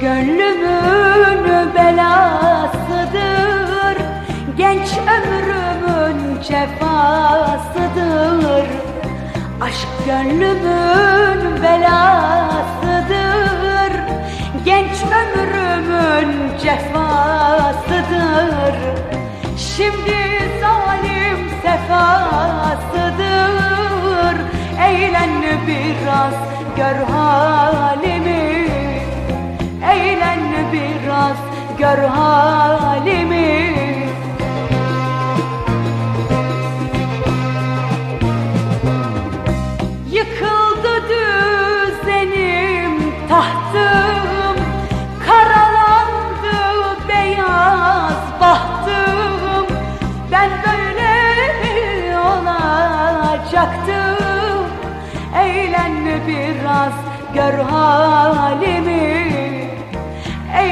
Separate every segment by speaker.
Speaker 1: gönlümün belasıdır. Genç ömrümün cefasıdır Aşk gönlümün belasıdır. Genç ömrümün cefasıdır Şimdi zalim sefasıdır. Eğlen biraz gör halimi gör halimi. Yıkıldı düzenim tahtım Karalandı beyaz bahtım. Ben böyle olacaktım. Eğlen biraz gör halimi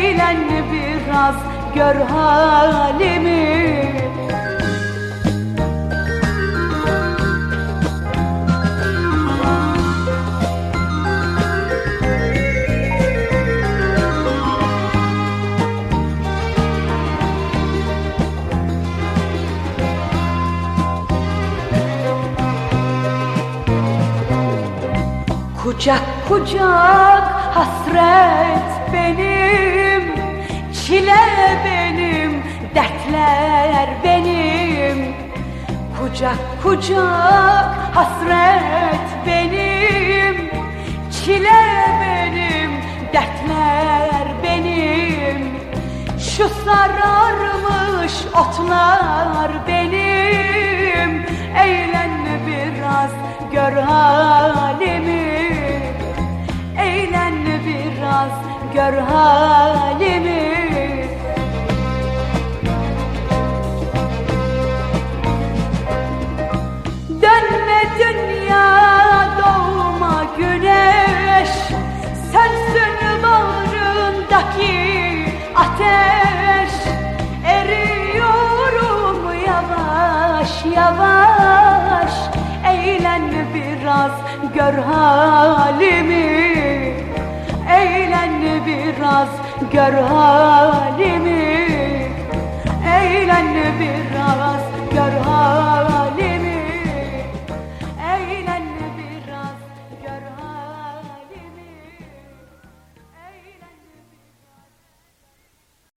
Speaker 1: Eğlen biraz gör halimi Kucak kucak hasret benim Çile benim, dertler benim. Kucak kucak hasret benim Çile benim, dertler benim. Şu sararmış otlar benim. Eğlen biraz gör halimi gör halimi biraz gör halimi. Eğlen biraz